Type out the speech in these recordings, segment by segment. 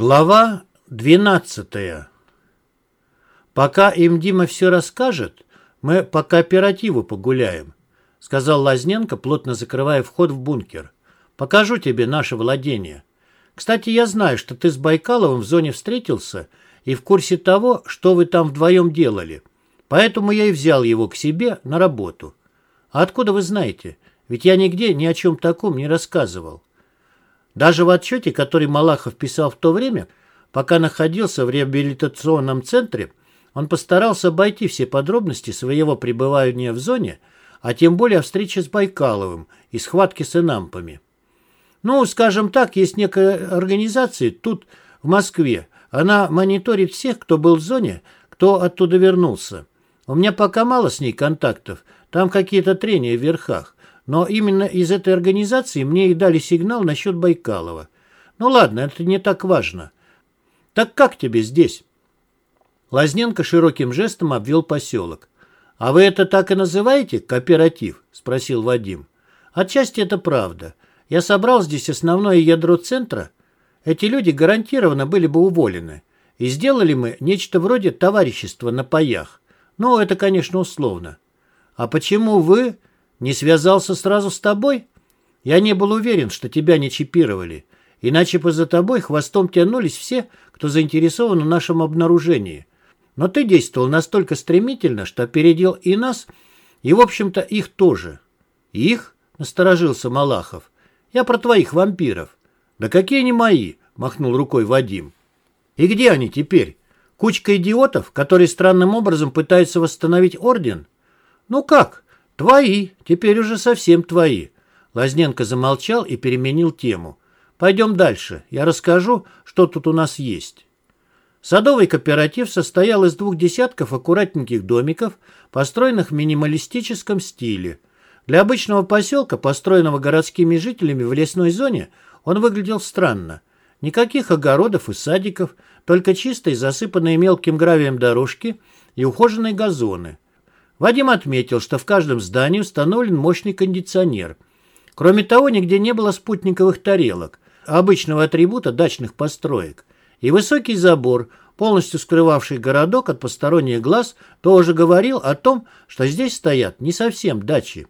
Глава 12 «Пока им Дима все расскажет, мы по кооперативу погуляем», сказал Лазненко, плотно закрывая вход в бункер. «Покажу тебе наше владение. Кстати, я знаю, что ты с Байкаловым в зоне встретился и в курсе того, что вы там вдвоем делали. Поэтому я и взял его к себе на работу. А откуда вы знаете? Ведь я нигде ни о чем таком не рассказывал». Даже в отчете, который Малахов писал в то время, пока находился в реабилитационном центре, он постарался обойти все подробности своего пребывания в зоне, а тем более о встрече с Байкаловым и схватке с инампами. Ну, скажем так, есть некая организация тут, в Москве. Она мониторит всех, кто был в зоне, кто оттуда вернулся. У меня пока мало с ней контактов, там какие-то трения в верхах. Но именно из этой организации мне и дали сигнал насчет Байкалова. Ну ладно, это не так важно. Так как тебе здесь? Лазненко широким жестом обвел поселок. «А вы это так и называете, кооператив?» – спросил Вадим. «Отчасти это правда. Я собрал здесь основное ядро центра. Эти люди гарантированно были бы уволены. И сделали мы нечто вроде товарищества на паях. Ну, это, конечно, условно. А почему вы не связался сразу с тобой? Я не был уверен, что тебя не чипировали. Иначе бы за тобой хвостом тянулись все, кто заинтересован в нашем обнаружении. Но ты действовал настолько стремительно, что опередил и нас, и, в общем-то, их тоже. Их? Насторожился Малахов. Я про твоих вампиров. Да какие они мои? Махнул рукой Вадим. И где они теперь? Кучка идиотов, которые странным образом пытаются восстановить орден? Ну как? «Твои, теперь уже совсем твои». Лазненко замолчал и переменил тему. «Пойдем дальше, я расскажу, что тут у нас есть». Садовый кооператив состоял из двух десятков аккуратненьких домиков, построенных в минималистическом стиле. Для обычного поселка, построенного городскими жителями в лесной зоне, он выглядел странно. Никаких огородов и садиков, только чистые, засыпанные мелким гравием дорожки и ухоженные газоны. Вадим отметил, что в каждом здании установлен мощный кондиционер. Кроме того, нигде не было спутниковых тарелок, обычного атрибута дачных построек. И высокий забор, полностью скрывавший городок от посторонних глаз, тоже говорил о том, что здесь стоят не совсем дачи.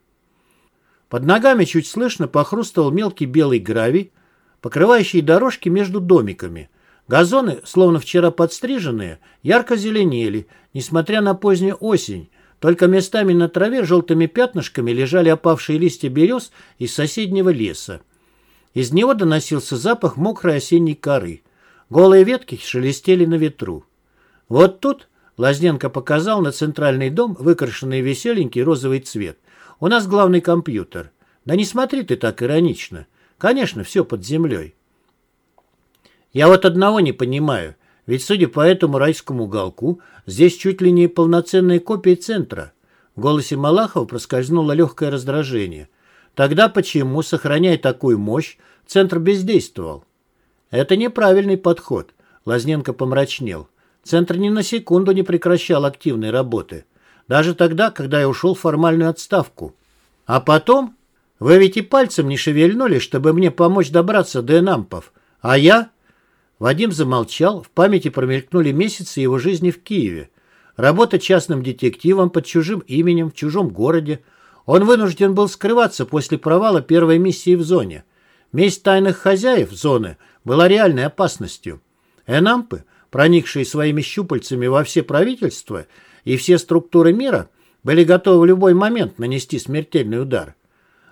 Под ногами чуть слышно похрустывал мелкий белый гравий, покрывающий дорожки между домиками. Газоны, словно вчера подстриженные, ярко зеленели, несмотря на позднюю осень, только местами на траве желтыми пятнышками лежали опавшие листья берез из соседнего леса. Из него доносился запах мокрой осенней коры. Голые ветки шелестели на ветру. Вот тут Лазненко показал на центральный дом, выкрашенный веселенький розовый цвет. У нас главный компьютер. Да не смотри ты так иронично. Конечно, все под землей. Я вот одного не понимаю. Ведь, судя по этому райскому уголку, здесь чуть ли не полноценная копия центра. В голосе Малахова проскользнуло легкое раздражение. Тогда почему, сохраняя такую мощь, центр бездействовал? Это неправильный подход. Лазненко помрачнел. Центр ни на секунду не прекращал активной работы. Даже тогда, когда я ушел в формальную отставку. А потом... Вы ведь и пальцем не шевельнули, чтобы мне помочь добраться до Энампов. А я... Вадим замолчал, в памяти промелькнули месяцы его жизни в Киеве. Работа частным детективом под чужим именем в чужом городе. Он вынужден был скрываться после провала первой миссии в зоне. Месть тайных хозяев зоны была реальной опасностью. Энампы, проникшие своими щупальцами во все правительства и все структуры мира, были готовы в любой момент нанести смертельный удар.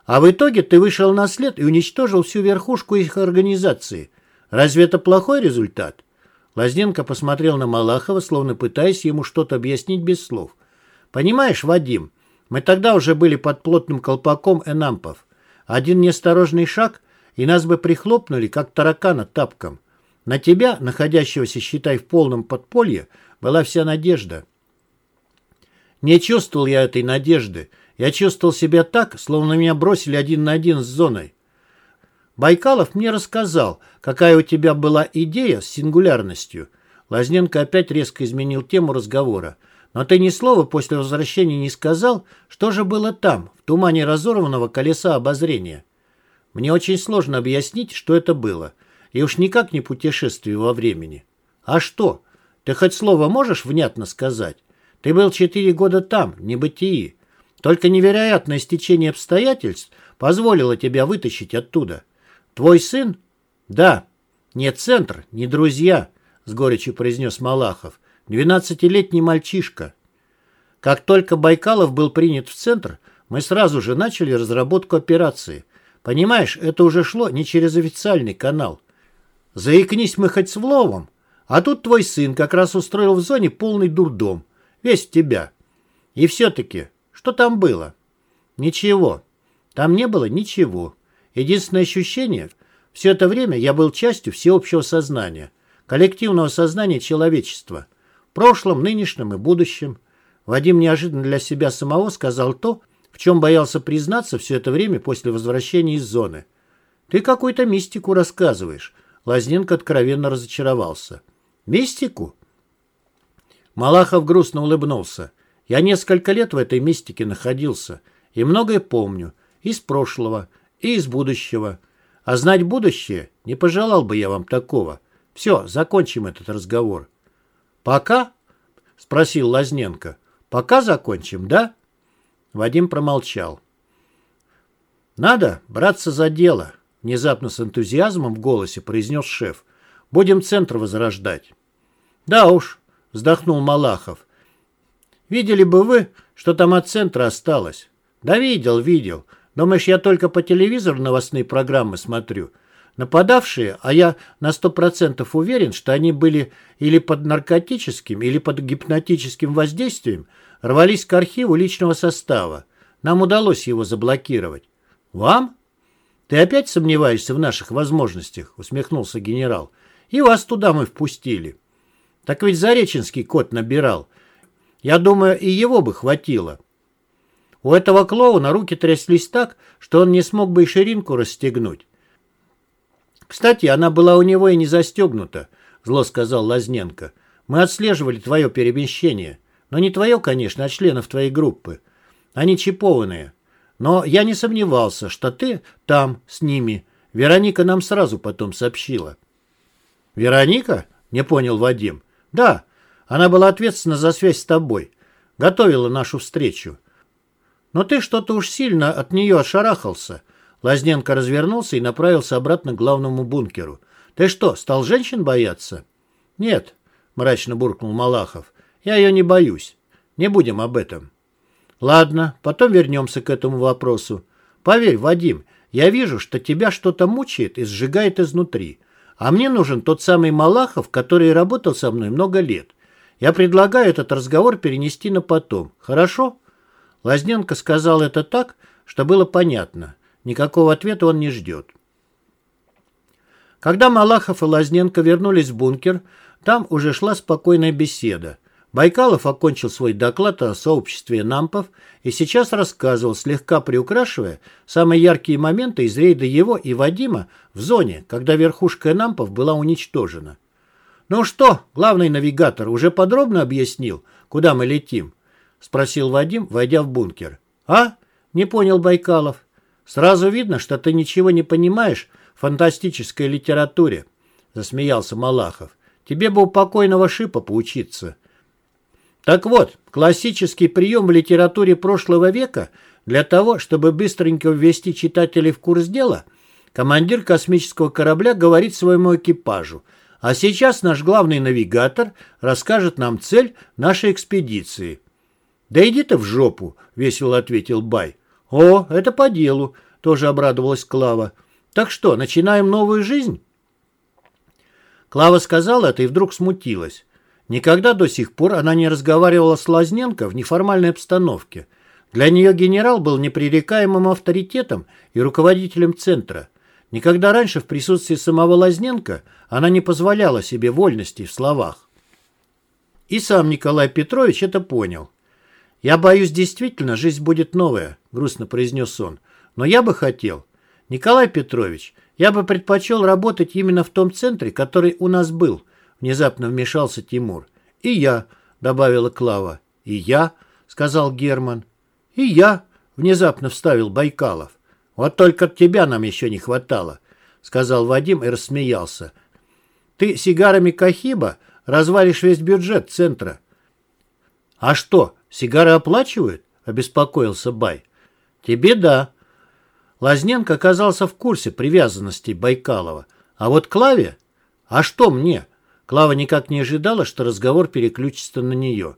А в итоге ты вышел на след и уничтожил всю верхушку их организации – Разве это плохой результат? Лазненко посмотрел на Малахова, словно пытаясь ему что-то объяснить без слов. «Понимаешь, Вадим, мы тогда уже были под плотным колпаком энампов. Один неосторожный шаг, и нас бы прихлопнули, как таракана тапком. На тебя, находящегося, считай, в полном подполье, была вся надежда». Не чувствовал я этой надежды. Я чувствовал себя так, словно меня бросили один на один с зоной. Байкалов мне рассказал, какая у тебя была идея с сингулярностью. Лазненко опять резко изменил тему разговора. Но ты ни слова после возвращения не сказал, что же было там, в тумане разорванного колеса обозрения. Мне очень сложно объяснить, что это было. И уж никак не путешествие во времени. А что? Ты хоть слово можешь внятно сказать? Ты был четыре года там, небытии. Только невероятное стечение обстоятельств позволило тебя вытащить оттуда. Твой сын? Да. Не центр, не друзья, с горечью произнес Малахов. Двенадцатилетний мальчишка. Как только Байкалов был принят в центр, мы сразу же начали разработку операции. Понимаешь, это уже шло не через официальный канал. Заикнись мы хоть с Вловом, а тут твой сын как раз устроил в зоне полный дурдом. Весь тебя. И все-таки, что там было? Ничего. Там не было ничего. Единственное ощущение, все это время я был частью всеобщего сознания, коллективного сознания человечества. В прошлом, нынешнем и будущем. Вадим неожиданно для себя самого сказал то, в чем боялся признаться все это время после возвращения из зоны. «Ты какую-то мистику рассказываешь». Лазненко откровенно разочаровался. «Мистику?» Малахов грустно улыбнулся. «Я несколько лет в этой мистике находился и многое помню. Из прошлого, и из будущего. А знать будущее не пожелал бы я вам такого. Все, закончим этот разговор». «Пока?» — спросил Лазненко. «Пока закончим, да?» Вадим промолчал. «Надо браться за дело», — внезапно с энтузиазмом в голосе произнес шеф. «Будем центр возрождать». «Да уж», — вздохнул Малахов. «Видели бы вы, что там от центра осталось?» «Да видел, видел. Думаешь, я только по телевизору новостные программы смотрю?» Нападавшие, а я на сто процентов уверен, что они были или под наркотическим, или под гипнотическим воздействием, рвались к архиву личного состава. Нам удалось его заблокировать. Вам? Ты опять сомневаешься в наших возможностях? Усмехнулся генерал. И вас туда мы впустили. Так ведь Зареченский кот набирал. Я думаю, и его бы хватило. У этого клоуна руки тряслись так, что он не смог бы и ширинку расстегнуть. «Кстати, она была у него и не застегнута», — зло сказал Лазненко. «Мы отслеживали твое перемещение. Но не твое, конечно, а членов твоей группы. Они чипованные. Но я не сомневался, что ты там, с ними. Вероника нам сразу потом сообщила. «Вероника?» — не понял Вадим. «Да, она была ответственна за связь с тобой. Готовила нашу встречу. Но ты что-то уж сильно от нее ошарахался». Лазненко развернулся и направился обратно к главному бункеру. «Ты что, стал женщин бояться?» «Нет», — мрачно буркнул Малахов. Я ее не боюсь. Не будем об этом. Ладно, потом вернемся к этому вопросу. Поверь, Вадим, я вижу, что тебя что-то мучает и сжигает изнутри. А мне нужен тот самый Малахов, который работал со мной много лет. Я предлагаю этот разговор перенести на потом. Хорошо? Лазненко сказал это так, что было понятно. Никакого ответа он не ждет. Когда Малахов и Лазненко вернулись в бункер, там уже шла спокойная беседа. Байкалов окончил свой доклад о сообществе нампов и сейчас рассказывал, слегка приукрашивая, самые яркие моменты из рейда его и Вадима в зоне, когда верхушка нампов была уничтожена. «Ну что, главный навигатор уже подробно объяснил, куда мы летим?» — спросил Вадим, войдя в бункер. «А?» — не понял Байкалов. «Сразу видно, что ты ничего не понимаешь в фантастической литературе», — засмеялся Малахов. «Тебе бы у покойного Шипа поучиться». Так вот, классический прием в литературе прошлого века для того, чтобы быстренько ввести читателей в курс дела, командир космического корабля говорит своему экипажу, а сейчас наш главный навигатор расскажет нам цель нашей экспедиции. «Да иди ты в жопу», — весело ответил Бай. «О, это по делу», — тоже обрадовалась Клава. «Так что, начинаем новую жизнь?» Клава сказала это и вдруг смутилась. Никогда до сих пор она не разговаривала с Лазненко в неформальной обстановке. Для нее генерал был непререкаемым авторитетом и руководителем центра. Никогда раньше в присутствии самого Лазненко она не позволяла себе вольности в словах. И сам Николай Петрович это понял. «Я боюсь, действительно, жизнь будет новая», — грустно произнес он. «Но я бы хотел. Николай Петрович, я бы предпочел работать именно в том центре, который у нас был», Внезапно вмешался Тимур. «И я», — добавила Клава. «И я», — сказал Герман. «И я», — внезапно вставил Байкалов. «Вот только тебя нам еще не хватало», — сказал Вадим и рассмеялся. «Ты сигарами Кахиба развалишь весь бюджет центра». «А что, сигары оплачивают?» — обеспокоился Бай. «Тебе да». Лазненко оказался в курсе привязанностей Байкалова. А вот Клаве... «А что мне?» Клава никак не ожидала, что разговор переключится на нее.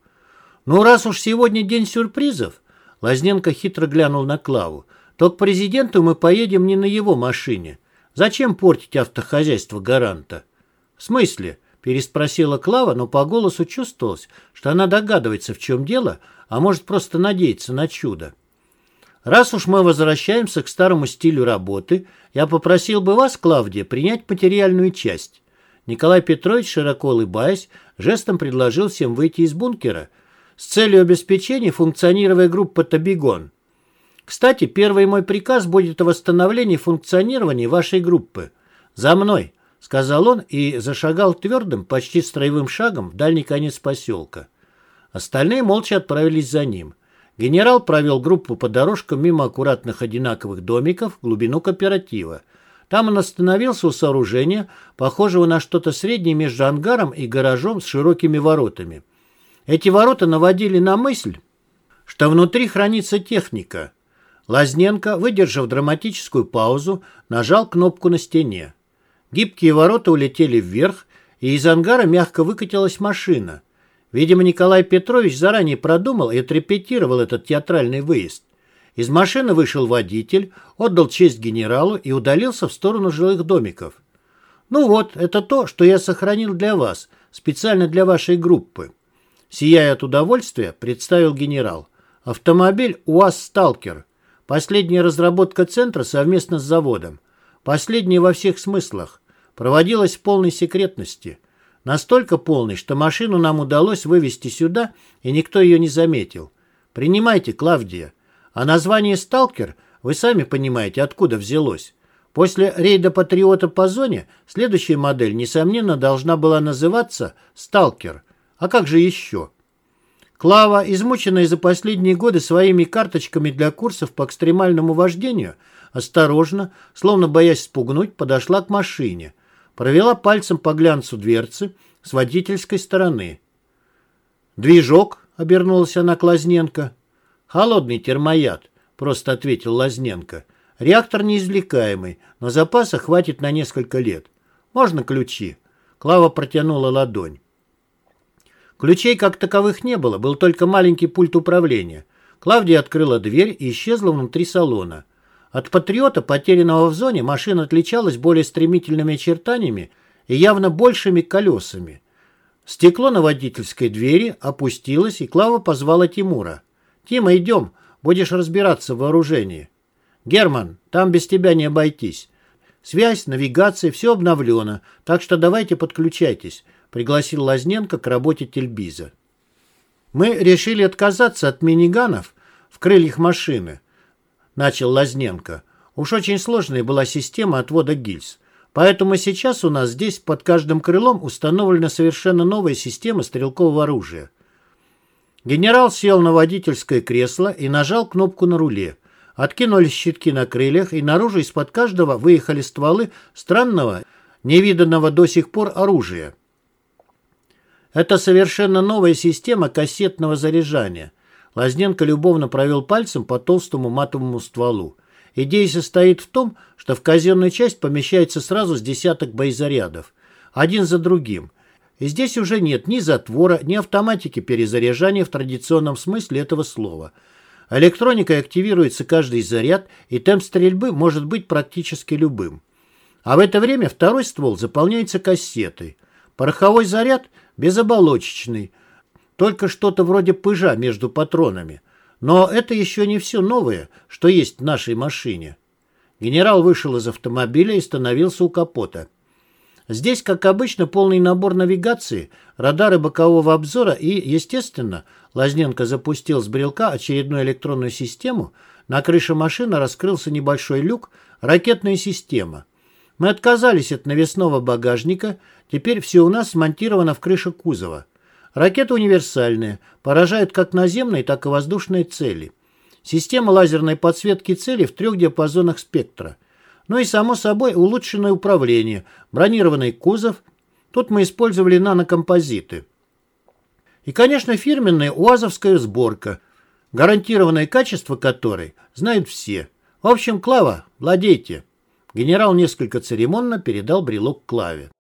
«Ну, раз уж сегодня день сюрпризов...» Лазненко хитро глянул на Клаву. «То к президенту мы поедем не на его машине. Зачем портить автохозяйство гаранта?» «В смысле?» – переспросила Клава, но по голосу чувствовалось, что она догадывается, в чем дело, а может просто надеяться на чудо. «Раз уж мы возвращаемся к старому стилю работы, я попросил бы вас, Клавдия, принять материальную часть». Николай Петрович, широко улыбаясь, жестом предложил всем выйти из бункера с целью обеспечения функционирования группы «Табигон». Кстати, первый мой приказ будет о восстановлении функционирования вашей группы. За мной, сказал он и зашагал твердым, почти строевым шагом в дальний конец поселка. Остальные молча отправились за ним. Генерал провел группу по дорожкам мимо аккуратных одинаковых домиков в глубину кооператива. Там он остановился у сооружения, похожего на что-то среднее между ангаром и гаражом с широкими воротами. Эти ворота наводили на мысль, что внутри хранится техника – Лазненко, выдержав драматическую паузу, нажал кнопку на стене. Гибкие ворота улетели вверх, и из ангара мягко выкатилась машина. Видимо, Николай Петрович заранее продумал и отрепетировал этот театральный выезд. Из машины вышел водитель, отдал честь генералу и удалился в сторону жилых домиков. «Ну вот, это то, что я сохранил для вас, специально для вашей группы». Сияя от удовольствия, представил генерал. «Автомобиль УАЗ «Сталкер». Последняя разработка центра совместно с заводом. Последняя во всех смыслах. Проводилась в полной секретности. Настолько полной, что машину нам удалось вывести сюда, и никто ее не заметил. Принимайте, Клавдия. А название «Сталкер» вы сами понимаете, откуда взялось. После рейда «Патриота» по зоне следующая модель, несомненно, должна была называться «Сталкер». А как же еще? Клава, измученная за последние годы своими карточками для курсов по экстремальному вождению, осторожно, словно боясь спугнуть, подошла к машине, провела пальцем по глянцу дверцы с водительской стороны. «Движок», — обернулась она к Лазненко. «Холодный термояд», — просто ответил Лазненко. «Реактор неизвлекаемый, но запаса хватит на несколько лет. Можно ключи?» Клава протянула ладонь. Ключей как таковых не было, был только маленький пульт управления. Клавдия открыла дверь и исчезла внутри салона. От «Патриота», потерянного в зоне, машина отличалась более стремительными очертаниями и явно большими колесами. Стекло на водительской двери опустилось, и Клава позвала Тимура. «Тима, идем, будешь разбираться в вооружении». «Герман, там без тебя не обойтись. Связь, навигация, все обновлено, так что давайте подключайтесь пригласил Лазненко к работе тельбиза. «Мы решили отказаться от миниганов в крыльях машины», — начал Лазненко. «Уж очень сложная была система отвода гильз. Поэтому сейчас у нас здесь под каждым крылом установлена совершенно новая система стрелкового оружия». Генерал сел на водительское кресло и нажал кнопку на руле. Откинулись щитки на крыльях, и наружу из-под каждого выехали стволы странного, невиданного до сих пор оружия. Это совершенно новая система кассетного заряжания. Лазненко любовно провел пальцем по толстому матовому стволу. Идея состоит в том, что в казенную часть помещается сразу с десяток боезарядов. Один за другим. И здесь уже нет ни затвора, ни автоматики перезаряжания в традиционном смысле этого слова. Электроникой активируется каждый заряд, и темп стрельбы может быть практически любым. А в это время второй ствол заполняется кассетой. Пороховой заряд безоболочечный, только что-то вроде пыжа между патронами. Но это еще не все новое, что есть в нашей машине. Генерал вышел из автомобиля и остановился у капота. Здесь, как обычно, полный набор навигации, радары бокового обзора и, естественно, Лазненко запустил с брелка очередную электронную систему, на крыше машины раскрылся небольшой люк, ракетная система. Мы отказались от навесного багажника, теперь все у нас смонтировано в крыше кузова. Ракеты универсальные, поражают как наземные, так и воздушные цели. Система лазерной подсветки цели в трех диапазонах спектра. Ну и, само собой, улучшенное управление, бронированный кузов. Тут мы использовали нанокомпозиты. И, конечно, фирменная УАЗовская сборка, гарантированное качество которой знают все. В общем, Клава, владейте. Генерал несколько церемонно передал брелок Клаве.